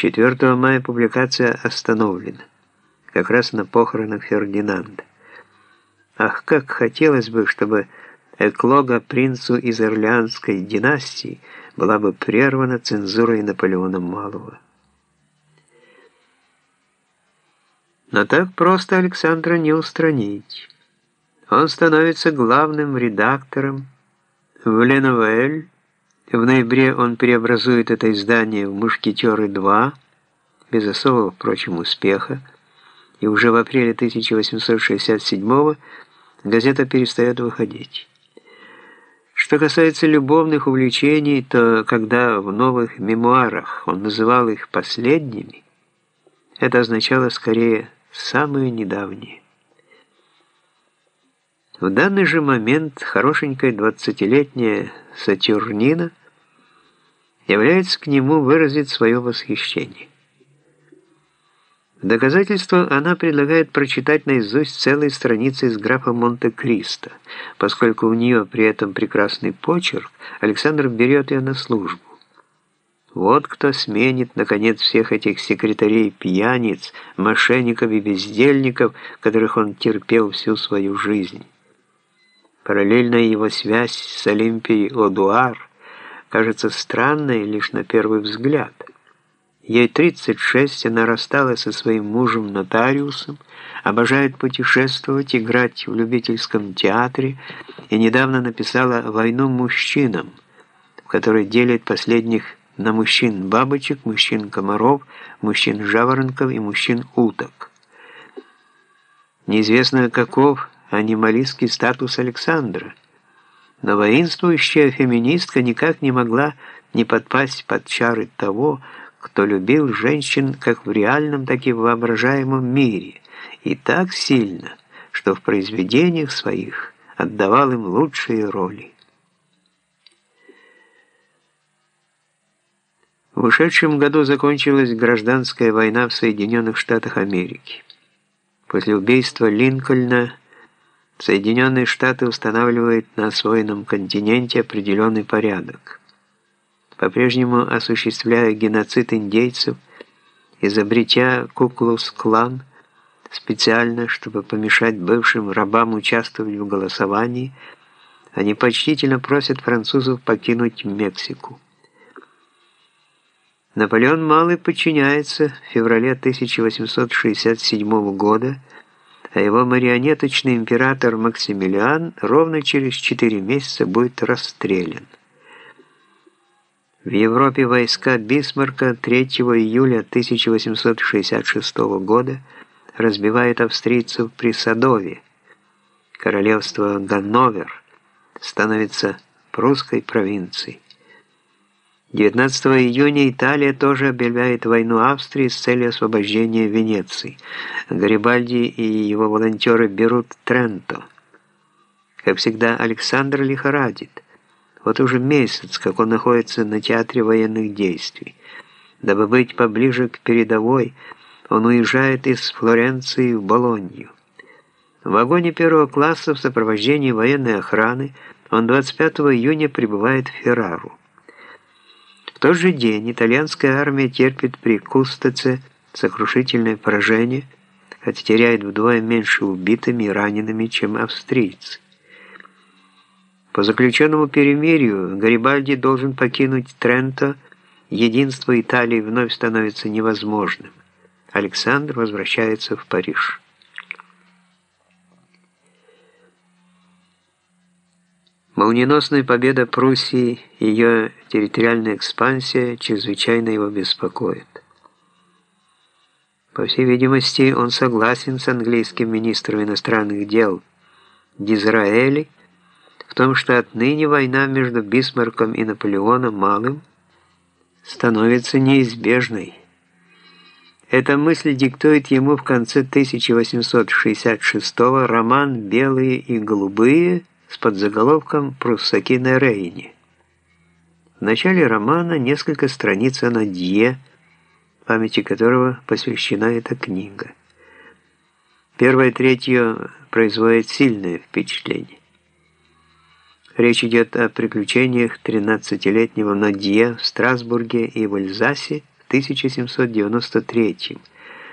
4 мая публикация остановлена, как раз на похоронах Фердинанда. Ах, как хотелось бы, чтобы эклога принцу из Орлеанской династии была бы прервана цензурой Наполеона Малого. Но так просто Александра не устранить. Он становится главным редактором в Леновель. В ноябре он преобразует это издание в «Мушкетеры-2», без особого, впрочем, успеха, и уже в апреле 1867 газета перестает выходить. Что касается любовных увлечений, то когда в новых мемуарах он называл их последними, это означало скорее самые недавние. В данный же момент хорошенькая двадцатилетняя Сатюрнина является к нему выразить свое восхищение. В доказательство она предлагает прочитать наизусть целые страницы из графа Монте-Кристо. Поскольку у нее при этом прекрасный почерк, Александр берет ее на службу. Вот кто сменит, наконец, всех этих секретарей-пьяниц, мошенников и бездельников, которых он терпел всю свою жизнь. Параллельная его связь с Олимпией Одуар кажется странной лишь на первый взгляд. Ей 36, она рассталась со своим мужем-нотариусом, обожает путешествовать, играть в любительском театре и недавно написала «Войну мужчинам», в которой делит последних на мужчин-бабочек, мужчин-комаров, мужчин-жаворонков и мужчин-уток. Неизвестно, каков анималистский статус Александра, но воинствующая феминистка никак не могла не подпасть под чары того, кто любил женщин как в реальном, так и в воображаемом мире, и так сильно, что в произведениях своих отдавал им лучшие роли. В ушедшем году закончилась гражданская война в Соединенных Штатах Америки. После убийства Линкольна Соединенные Штаты устанавливают на освоенном континенте определенный порядок. По-прежнему осуществляя геноцид индейцев, изобретя Куклус-клан специально, чтобы помешать бывшим рабам участвовать в голосовании, они почтительно просят французов покинуть Мексику. Наполеон Малый подчиняется в феврале 1867 года, а его марионеточный император Максимилиан ровно через четыре месяца будет расстрелян. В Европе войска Бисмарка 3 июля 1866 года разбивают австрийцев при Садове. Королевство Ганновер становится прусской провинцией. 19 июня Италия тоже объявляет войну Австрии с целью освобождения Венеции. Гарибальди и его волонтеры берут Тренто. Как всегда, Александр лихорадит. Вот уже месяц, как он находится на театре военных действий. Дабы быть поближе к передовой, он уезжает из Флоренции в Болонью. В вагоне первого класса в сопровождении военной охраны он 25 июня прибывает в Феррару тот же день итальянская армия терпит при Кустаце сокрушительное поражение, хотя теряет вдвое меньше убитыми и ранеными, чем австрийцы. По заключенному перемирию Гарибальди должен покинуть Тренто, единство Италии вновь становится невозможным. Александр возвращается в Париж. Молниеносная победа Пруссии и ее территориальная экспансия чрезвычайно его беспокоит. По всей видимости, он согласен с английским министром иностранных дел Дизраэли в том, что отныне война между Бисмарком и Наполеоном Малым становится неизбежной. Эта мысль диктует ему в конце 1866 роман «Белые и голубые» с подзаголовком «Пруссаки на Рейне». В начале романа несколько страниц о Надье, памяти которого посвящена эта книга. Первая треть ее производит сильное впечатление. Речь идет о приключениях 13-летнего Надье в Страсбурге и в Эльзасе 1793